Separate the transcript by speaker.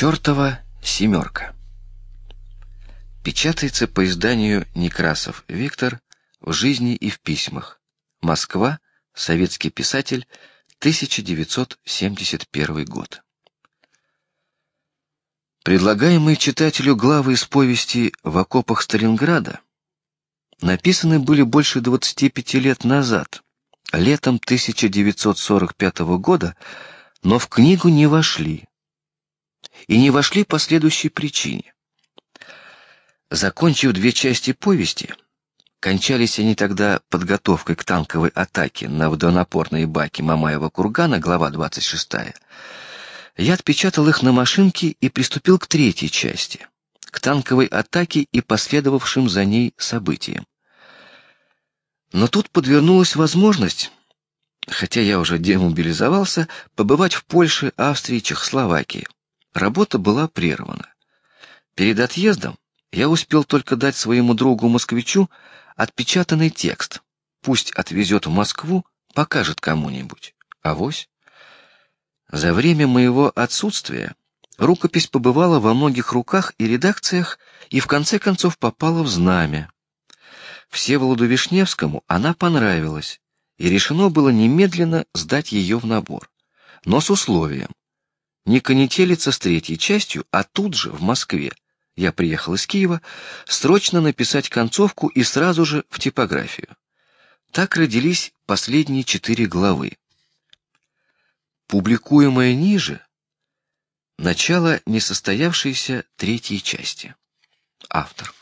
Speaker 1: Чертова семерка. Печатается по изданию Некрасов Виктор в жизни и в письмах. Москва. Советский писатель. 1971 год. Предлагаемые читателю главы из повести «В окопах Сталинграда» написаны были больше 25 лет назад, летом 1945 года, но в книгу не вошли. И не вошли по следующей причине. Закончив две части повести, кончались они тогда подготовкой к танковой атаке на водонапорные баки Мамаева кургана, глава 26. Я отпечатал их на машинке и приступил к третьей части, к танковой атаке и последовавшим за ней событиям. Но тут подвернулась возможность, хотя я уже демобилизовался, побывать в Польше, Австрии, Чехословакии. Работа была прервана. Перед отъездом я успел только дать своему другу москвичу отпечатанный текст. Пусть отвезет в Москву, покажет кому-нибудь. А вось. За время моего отсутствия рукопись побывала во многих руках и редакциях и в конце концов попала в знамя. Всеволоду Вишневскому она понравилась, и решено было немедленно сдать ее в набор, но с условием не конетелиться с третьей частью, а тут же в Москве. Я приехал из Киева срочно написать концовку и сразу же в типографию. Так родились последние четыре главы. Публикуемое ниже начало несостоявшейся третьей части. Автор.